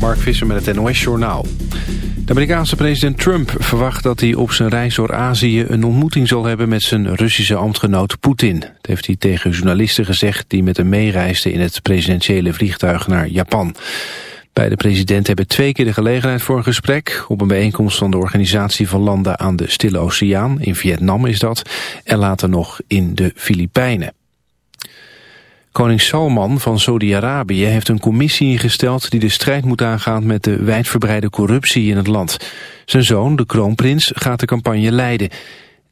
Mark Visser met het NOS Journaal. De Amerikaanse president Trump verwacht dat hij op zijn reis door Azië... een ontmoeting zal hebben met zijn Russische ambtgenoot Poetin. Dat heeft hij tegen journalisten gezegd... die met hem meereisden in het presidentiële vliegtuig naar Japan. Beide presidenten hebben twee keer de gelegenheid voor een gesprek... op een bijeenkomst van de Organisatie van Landen aan de Stille Oceaan. In Vietnam is dat. En later nog in de Filipijnen. Koning Salman van Saudi-Arabië heeft een commissie ingesteld... die de strijd moet aangaan met de wijdverbreide corruptie in het land. Zijn zoon, de kroonprins, gaat de campagne leiden.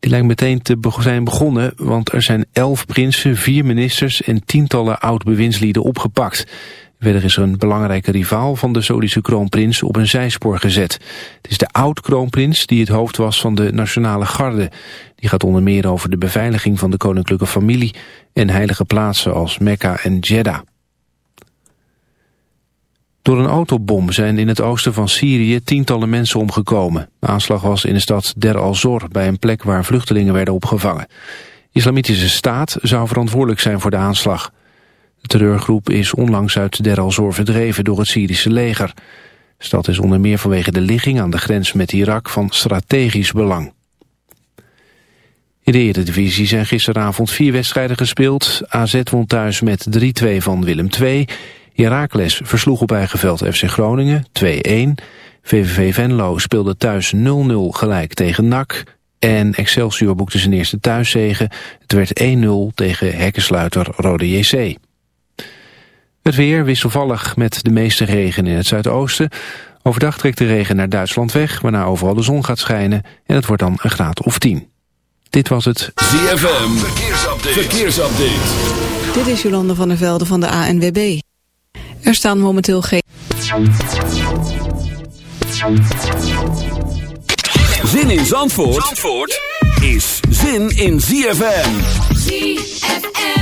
Die lijkt meteen te zijn begonnen, want er zijn elf prinsen, vier ministers... en tientallen oud-bewindslieden opgepakt. Verder is er een belangrijke rivaal van de Saudische kroonprins op een zijspoor gezet. Het is de oud-kroonprins die het hoofd was van de Nationale Garde. Die gaat onder meer over de beveiliging van de koninklijke familie... en heilige plaatsen als Mekka en Jeddah. Door een autobom zijn in het oosten van Syrië tientallen mensen omgekomen. De aanslag was in de stad Der al-Zor bij een plek waar vluchtelingen werden opgevangen. Islamitische staat zou verantwoordelijk zijn voor de aanslag. De terreurgroep is onlangs uit Der al-Zor verdreven door het Syrische leger. De stad is onder meer vanwege de ligging aan de grens met Irak van strategisch belang. In de Eredivisie zijn gisteravond vier wedstrijden gespeeld. AZ won thuis met 3-2 van Willem II. Heracles versloeg op eigen veld FC Groningen 2-1. VVV Venlo speelde thuis 0-0 gelijk tegen NAC. En Excelsior boekte zijn eerste thuiszegen. Het werd 1-0 tegen hekkensluiter Rode JC. Het weer wisselvallig met de meeste regen in het zuidoosten. Overdag trekt de regen naar Duitsland weg, waarna overal de zon gaat schijnen. En het wordt dan een graad of 10. Dit was het ZFM Verkeersupdate. Verkeersupdate. Dit is Jolande van der Velde van de ANWB. Er staan momenteel geen... Zin in Zandvoort, Zandvoort is zin in ZFM. ZFM.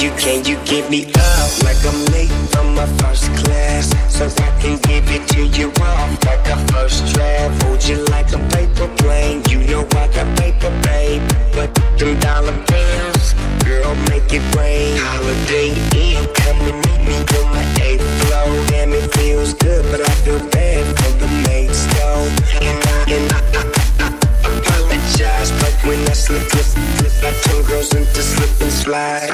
you, can you get me up like I'm late from my first class? So I can give it to you off like a first draft. Hold you like a paper plane. You know I got paper, babe. But them dollar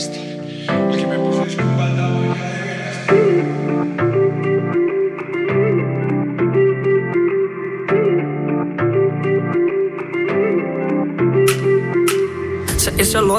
Christ.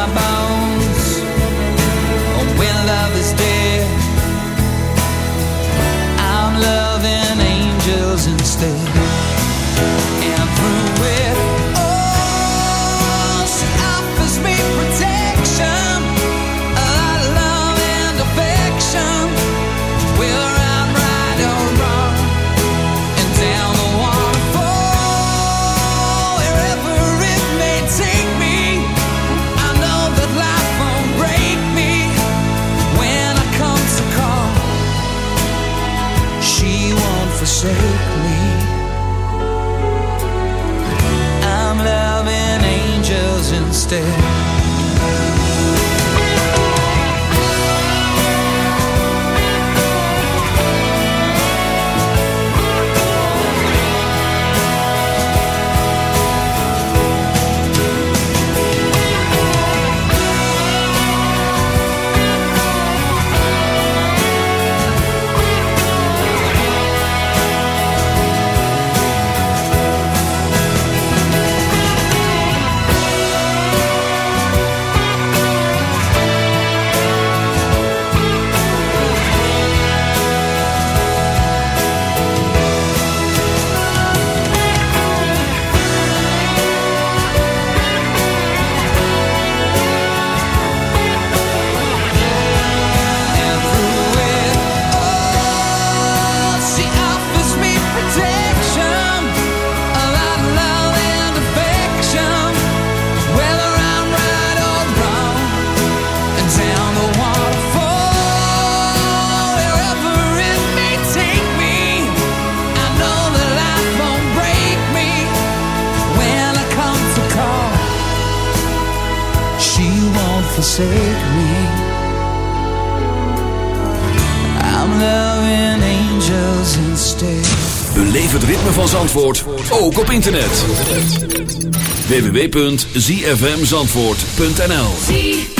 my bones when love is dead. I'm loving angels instead. Forsake me. I'm loving angels instead. Beleef het ritme van Zandvoort, ook op internet. www.zfmzandvoort.nl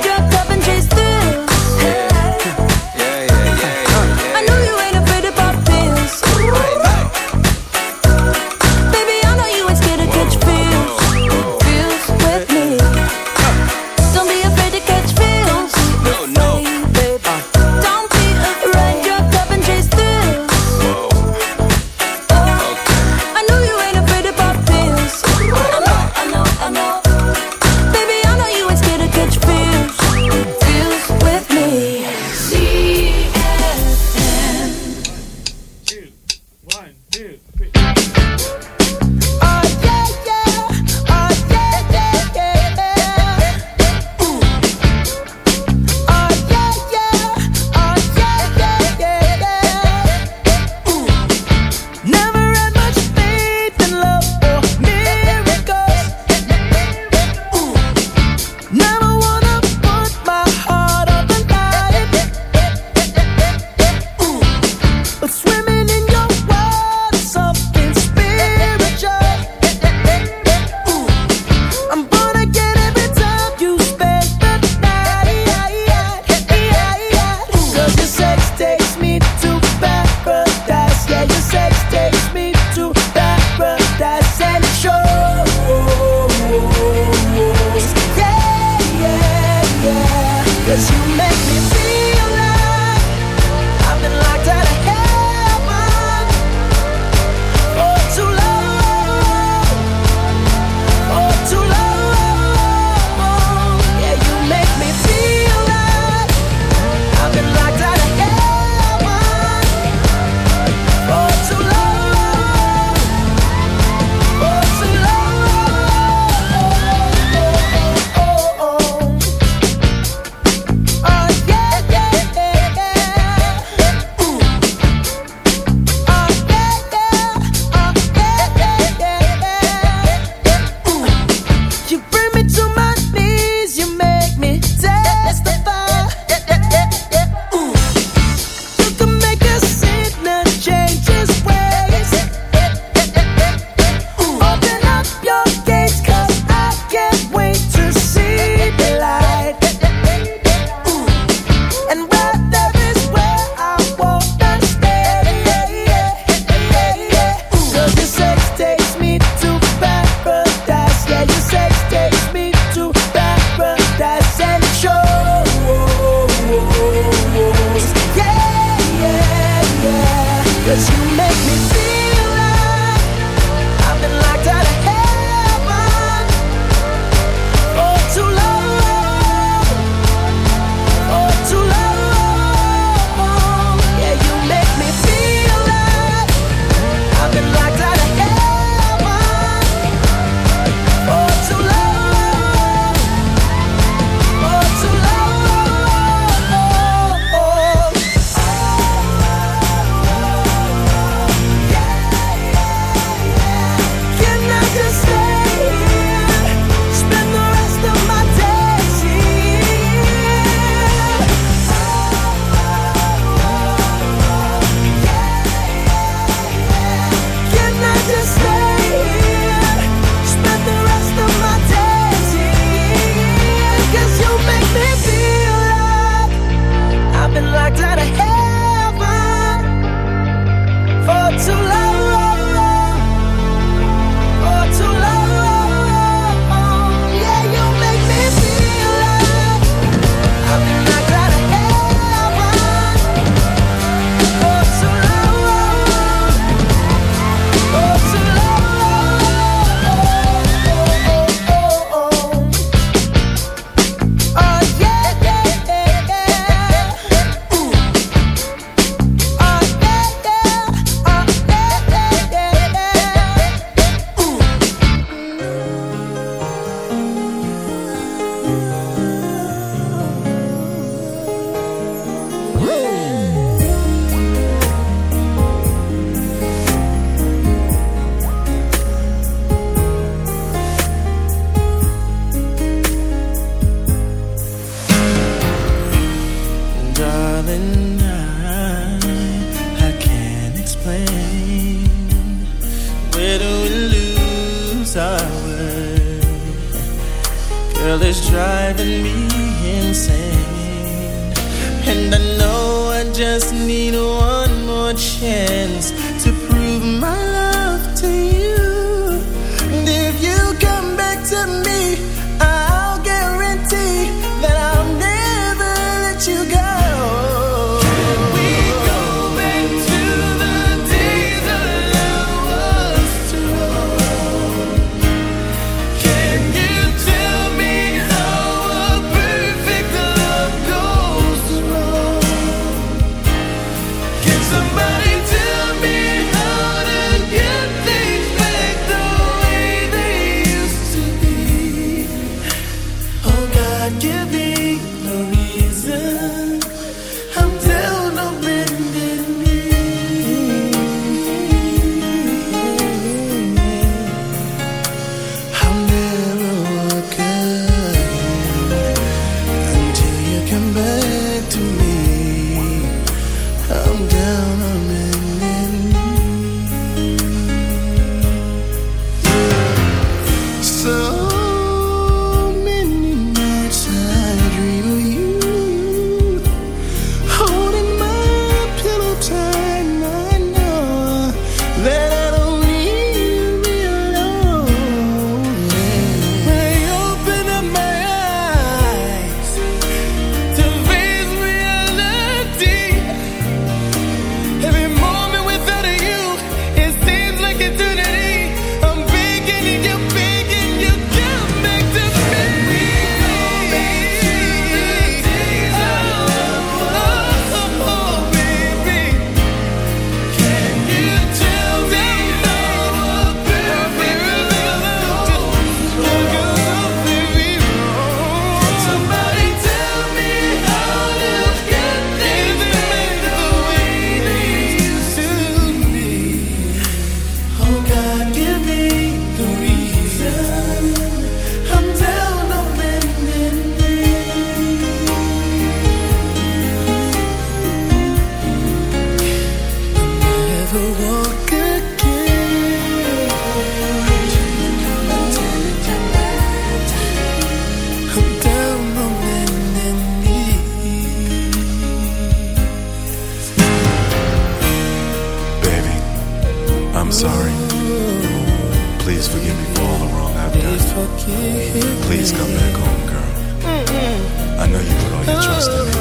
Please come back home, girl. I know you put all your trust in me.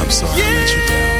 I'm sorry I let you down.